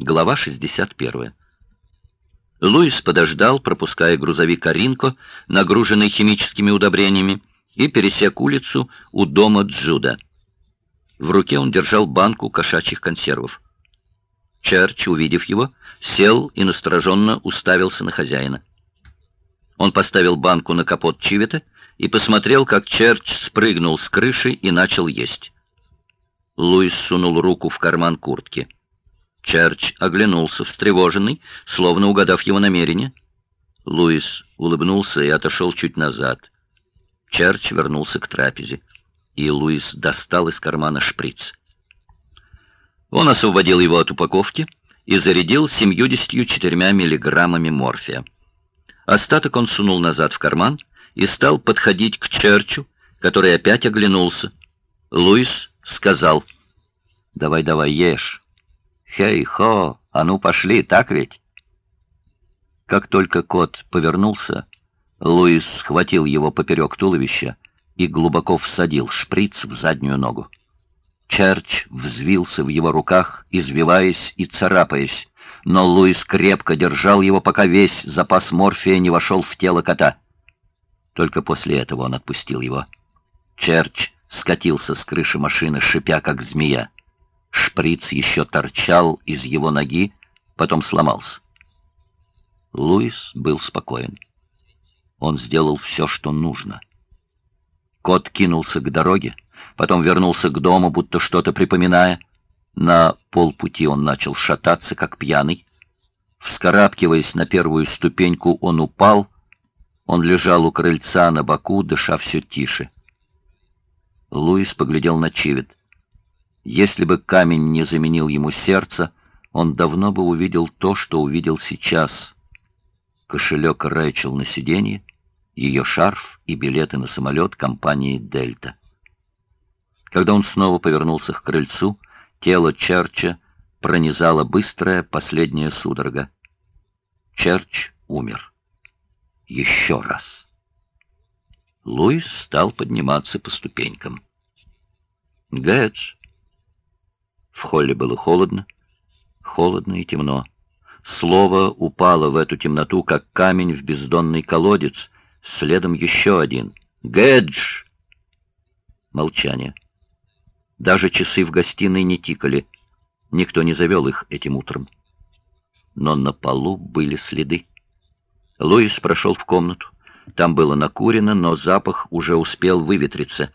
Глава 61. Луис подождал, пропуская грузовик «Аринко», нагруженный химическими удобрениями, и пересек улицу у дома Джуда. В руке он держал банку кошачьих консервов. Черч, увидев его, сел и настороженно уставился на хозяина. Он поставил банку на капот Чивета и посмотрел, как Черч спрыгнул с крыши и начал есть. Луис сунул руку в карман куртки. Черч оглянулся, встревоженный, словно угадав его намерение. Луис улыбнулся и отошел чуть назад. Черч вернулся к трапезе, и Луис достал из кармана шприц. Он освободил его от упаковки и зарядил 74 миллиграммами морфия. Остаток он сунул назад в карман и стал подходить к Черчу, который опять оглянулся. Луис сказал, «Давай-давай, ешь». «Хей-хо, а ну пошли, так ведь?» Как только кот повернулся, Луис схватил его поперек туловища и глубоко всадил шприц в заднюю ногу. Черч взвился в его руках, извиваясь и царапаясь, но Луис крепко держал его, пока весь запас морфия не вошел в тело кота. Только после этого он отпустил его. Черч скатился с крыши машины, шипя, как змея. Шприц еще торчал из его ноги, потом сломался. Луис был спокоен. Он сделал все, что нужно. Кот кинулся к дороге, потом вернулся к дому, будто что-то припоминая. На полпути он начал шататься, как пьяный. Вскарабкиваясь на первую ступеньку, он упал. Он лежал у крыльца на боку, дыша все тише. Луис поглядел на Чивет. Если бы камень не заменил ему сердце, он давно бы увидел то, что увидел сейчас. Кошелек Рэйчел на сиденье, ее шарф и билеты на самолет компании «Дельта». Когда он снова повернулся к крыльцу, тело Черча пронизала быстрая последняя судорога. Черч умер. Еще раз. Луис стал подниматься по ступенькам. «Гэтч, в холле было холодно, холодно и темно. Слово упало в эту темноту, как камень в бездонный колодец, следом еще один. «Гэдж!» Молчание. Даже часы в гостиной не тикали. Никто не завел их этим утром. Но на полу были следы. Луис прошел в комнату. Там было накурено, но запах уже успел выветриться.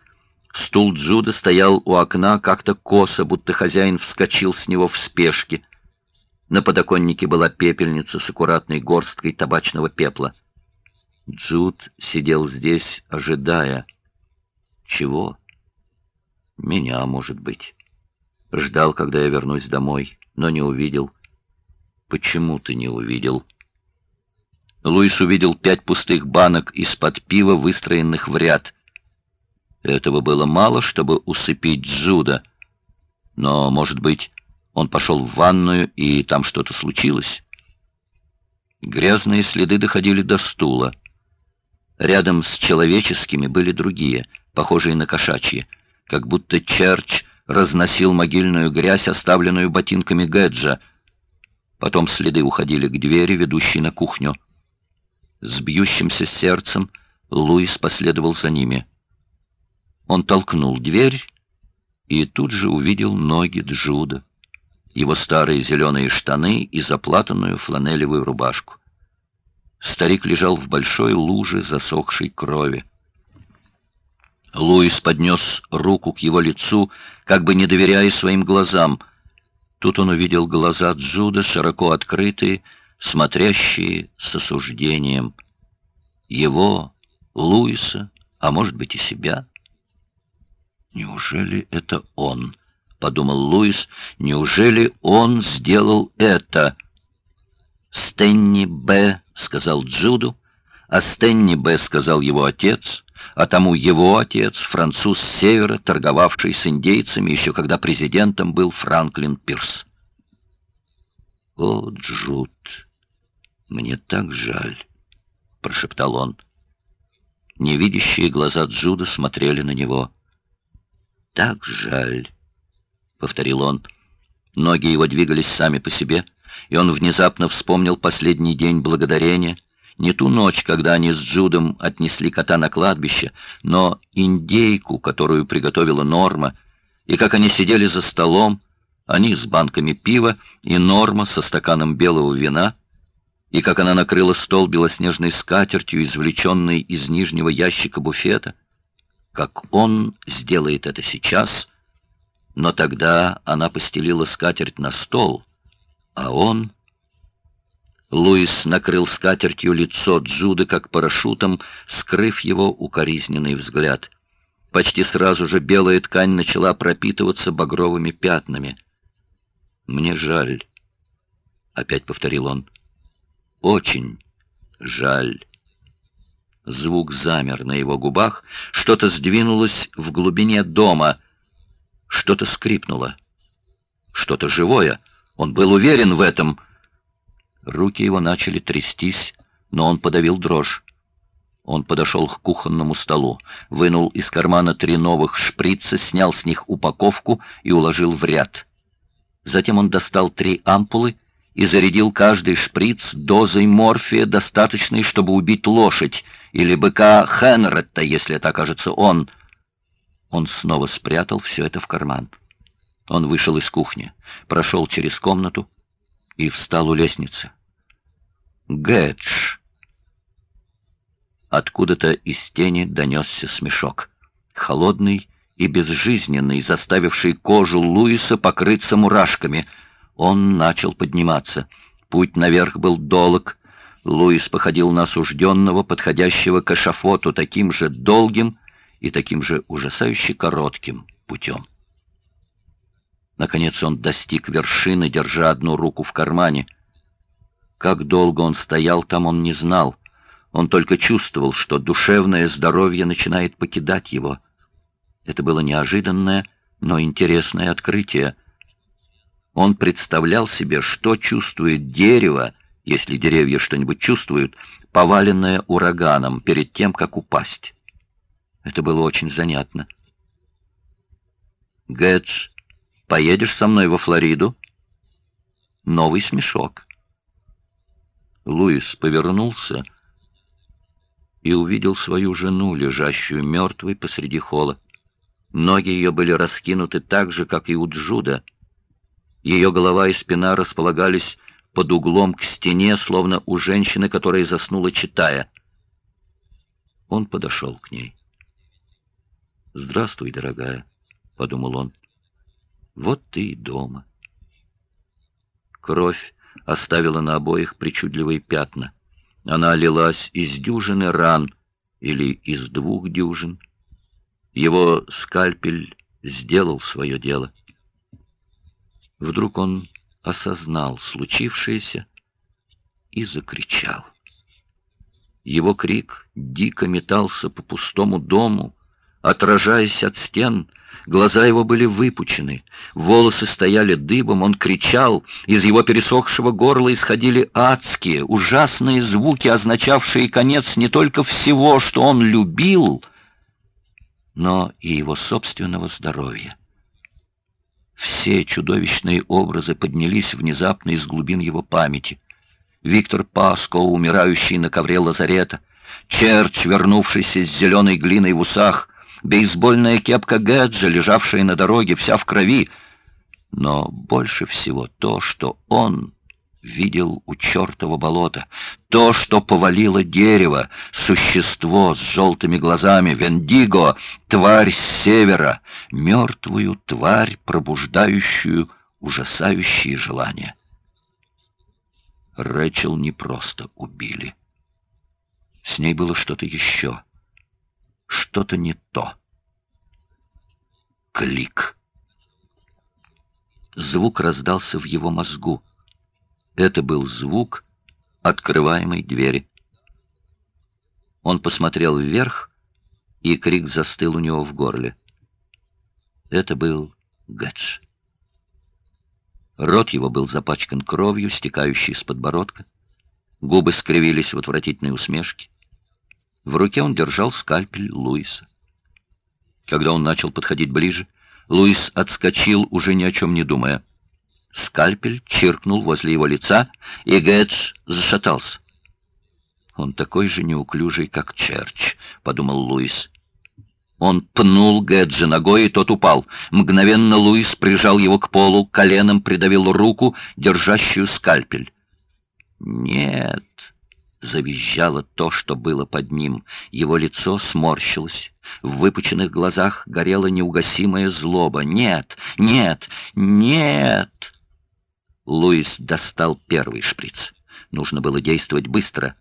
Стул Джуда стоял у окна как-то косо, будто хозяин вскочил с него в спешке. На подоконнике была пепельница с аккуратной горсткой табачного пепла. Джуд сидел здесь, ожидая. Чего? Меня, может быть. Ждал, когда я вернусь домой, но не увидел. Почему ты не увидел? Луис увидел пять пустых банок из-под пива, выстроенных в ряд — этого было мало, чтобы усыпить Джуда. Но, может быть, он пошел в ванную, и там что-то случилось? Грязные следы доходили до стула. Рядом с человеческими были другие, похожие на кошачьи, как будто Черч разносил могильную грязь, оставленную ботинками Гэджа. Потом следы уходили к двери, ведущей на кухню. С бьющимся сердцем Луис последовал за ними — он толкнул дверь и тут же увидел ноги Джуда, его старые зеленые штаны и заплатанную фланелевую рубашку. Старик лежал в большой луже засохшей крови. Луис поднес руку к его лицу, как бы не доверяя своим глазам. Тут он увидел глаза Джуда, широко открытые, смотрящие с осуждением. Его, Луиса, а может быть и себя — «Неужели это он?» — подумал Луис. «Неужели он сделал это?» «Стенни Б», — сказал Джуду, а Стенни Б, сказал его отец, а тому его отец, француз севера, торговавший с индейцами, еще когда президентом был Франклин Пирс. «О, Джуд, мне так жаль», — прошептал он. Невидящие глаза Джуда смотрели на него так жаль», — повторил он. Ноги его двигались сами по себе, и он внезапно вспомнил последний день благодарения, не ту ночь, когда они с Джудом отнесли кота на кладбище, но индейку, которую приготовила Норма, и как они сидели за столом, они с банками пива и Норма со стаканом белого вина, и как она накрыла стол белоснежной скатертью, извлеченной из нижнего ящика буфета, как он сделает это сейчас, но тогда она постелила скатерть на стол, а он... Луис накрыл скатертью лицо Джуда как парашютом, скрыв его укоризненный взгляд. Почти сразу же белая ткань начала пропитываться багровыми пятнами. «Мне жаль», — опять повторил он. «Очень жаль». Звук замер на его губах, что-то сдвинулось в глубине дома, что-то скрипнуло. Что-то живое. Он был уверен в этом. Руки его начали трястись, но он подавил дрожь. Он подошел к кухонному столу, вынул из кармана три новых шприца, снял с них упаковку и уложил в ряд. Затем он достал три ампулы и зарядил каждый шприц дозой морфия, достаточной, чтобы убить лошадь, или быка Хенретта, если это окажется он. Он снова спрятал все это в карман. Он вышел из кухни, прошел через комнату и встал у лестницы. «Гэдж!» Откуда-то из тени донесся смешок. Холодный и безжизненный, заставивший кожу Луиса покрыться мурашками. Он начал подниматься. Путь наверх был долг. Луис походил на осужденного, подходящего к эшафоту таким же долгим и таким же ужасающе коротким путем. Наконец он достиг вершины, держа одну руку в кармане. Как долго он стоял там, он не знал. Он только чувствовал, что душевное здоровье начинает покидать его — это было неожиданное, но интересное открытие. Он представлял себе, что чувствует дерево, если деревья что-нибудь чувствуют, поваленное ураганом перед тем, как упасть. Это было очень занятно. «Гэдж, поедешь со мной во Флориду?» Новый смешок. Луис повернулся и увидел свою жену, лежащую мертвой посреди холла. Ноги ее были раскинуты так же, как и у Джуда. Ее голова и спина располагались под углом к стене, словно у женщины, которая заснула, читая. Он подошел к ней. «Здравствуй, дорогая», — подумал он. «Вот ты и дома». Кровь оставила на обоих причудливые пятна. Она лилась из дюжины ран или из двух дюжин. Его скальпель сделал свое дело. Вдруг он осознал случившееся и закричал. Его крик дико метался по пустому дому, отражаясь от стен, глаза его были выпучены, волосы стояли дыбом, он кричал, из его пересохшего горла исходили адские, ужасные звуки, означавшие конец не только всего, что он любил, но и его собственного здоровья. Все чудовищные образы поднялись внезапно из глубин его памяти. Виктор Паско, умирающий на ковре лазарета, Черч, вернувшийся с зеленой глиной в усах, бейсбольная кепка Гэджа, лежавшая на дороге, вся в крови. Но больше всего то, что он видел у чертова болота. То, что повалило дерево, существо с желтыми глазами, Вендиго, тварь с севера, мертвую тварь, пробуждающую ужасающие желания. Рэчел не просто убили. С ней было что-то еще. Что-то не то. Клик. Звук раздался в его мозгу. Это был звук открываемой двери. Он посмотрел вверх, и крик застыл у него в горле. Это был Гэтч. Рот его был запачкан кровью, стекающей с подбородка. Губы скривились в отвратительной усмешке. В руке он держал скальпель Луиса. Когда он начал подходить ближе, Луис отскочил, уже ни о чем не думая. Скальпель чиркнул возле его лица, и Гэдж зашатался. «Он такой же неуклюжий, как Черч», — подумал Луис. Он пнул Гэджа ногой, и тот упал. Мгновенно Луис прижал его к полу, коленом придавил руку, держащую скальпель. «Нет!» — завизжало то, что было под ним. Его лицо сморщилось. В выпученных глазах горела неугасимая злоба. «Нет! Нет! Нет!» Луис достал первый шприц. Нужно было действовать быстро.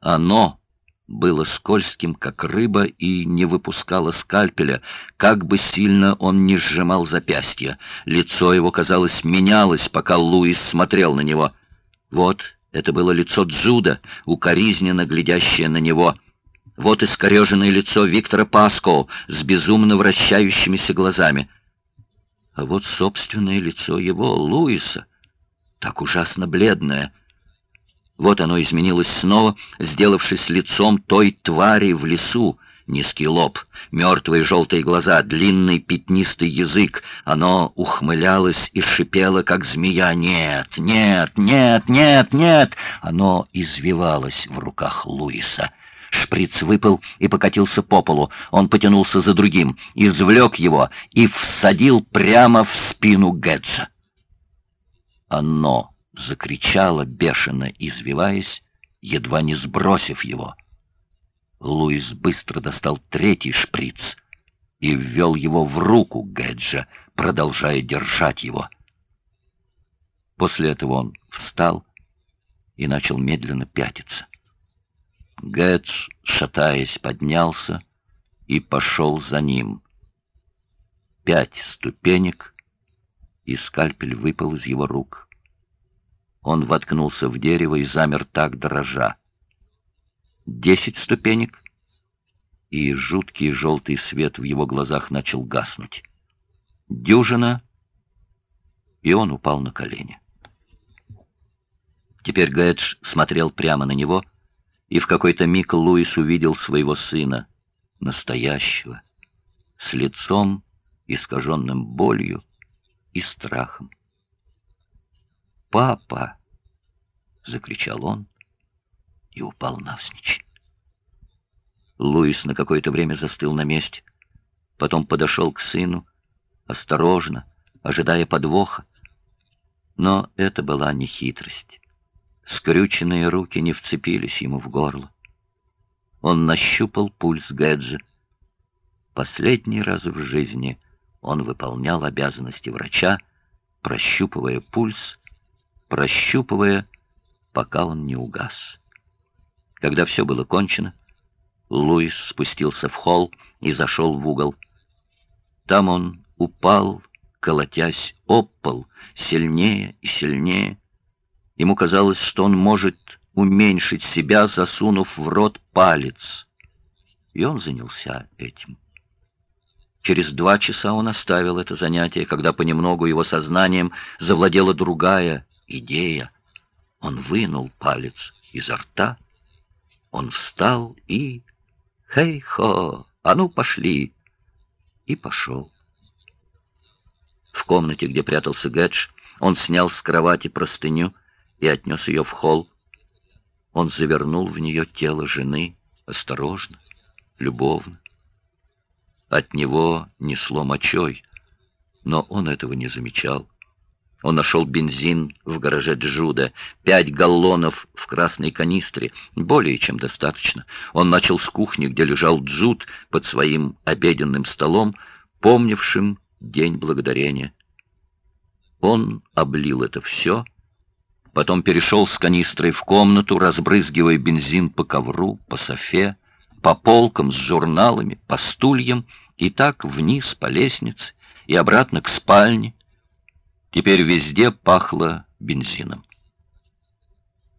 Оно было скользким, как рыба, и не выпускало скальпеля, как бы сильно он ни сжимал запястье. Лицо его, казалось, менялось, пока Луис смотрел на него. Вот это было лицо Джуда, укоризненно глядящее на него. Вот искореженное лицо Виктора Паско с безумно вращающимися глазами. А вот собственное лицо его, Луиса, так ужасно бледное — вот оно изменилось снова, сделавшись лицом той твари в лесу. Низкий лоб, мертвые желтые глаза, длинный пятнистый язык. Оно ухмылялось и шипело, как змея. «Нет, нет, нет, нет, нет!» Оно извивалось в руках Луиса. Шприц выпал и покатился по полу. Он потянулся за другим, извлек его и всадил прямо в спину Гэджа. Оно закричала, бешено извиваясь, едва не сбросив его. Луис быстро достал третий шприц и ввел его в руку Гэджа, продолжая держать его. После этого он встал и начал медленно пятиться. Гэдж, шатаясь, поднялся и пошел за ним. Пять ступенек, и скальпель выпал из его рук. Он воткнулся в дерево и замер так, дрожа. Десять ступенек, и жуткий желтый свет в его глазах начал гаснуть. Дюжина, и он упал на колени. Теперь Гэдж смотрел прямо на него, и в какой-то миг Луис увидел своего сына, настоящего, с лицом, искаженным болью и страхом. «Папа!» — закричал он и упал навзничь. Луис на какое-то время застыл на месте, потом подошел к сыну, осторожно, ожидая подвоха. Но это была не хитрость. Скрюченные руки не вцепились ему в горло. Он нащупал пульс Гэджи. Последний раз в жизни он выполнял обязанности врача, прощупывая пульс прощупывая, пока он не угас. Когда все было кончено, Луис спустился в холл и зашел в угол. Там он упал, колотясь об пол, сильнее и сильнее. Ему казалось, что он может уменьшить себя, засунув в рот палец. И он занялся этим. Через два часа он оставил это занятие, когда понемногу его сознанием завладела другая, идея. Он вынул палец изо рта, он встал и... «Хей-хо! А ну, пошли!» И пошел. В комнате, где прятался Гэдж, он снял с кровати простыню и отнес ее в холл. Он завернул в нее тело жены осторожно, любовно. От него несло мочой, но он этого не замечал. Он нашел бензин в гараже Джуда, пять галлонов в красной канистре, более чем достаточно. Он начал с кухни, где лежал Джуд под своим обеденным столом, помнившим День Благодарения. Он облил это все, потом перешел с канистрой в комнату, разбрызгивая бензин по ковру, по софе, по полкам с журналами, по стульям, и так вниз по лестнице и обратно к спальне, Теперь везде пахло бензином.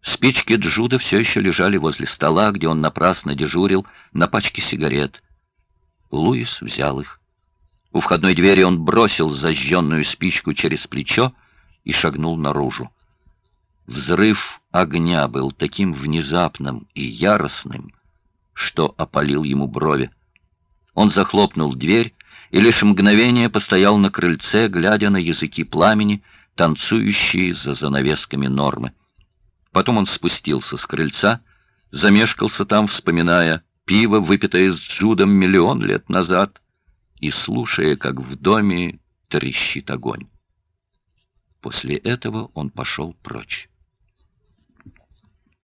Спички Джуда все еще лежали возле стола, где он напрасно дежурил, на пачке сигарет. Луис взял их. У входной двери он бросил зажженную спичку через плечо и шагнул наружу. Взрыв огня был таким внезапным и яростным, что опалил ему брови. Он захлопнул дверь и лишь мгновение постоял на крыльце, глядя на языки пламени, танцующие за занавесками нормы. Потом он спустился с крыльца, замешкался там, вспоминая пиво, выпитое с Джудом миллион лет назад, и слушая, как в доме трещит огонь. После этого он пошел прочь.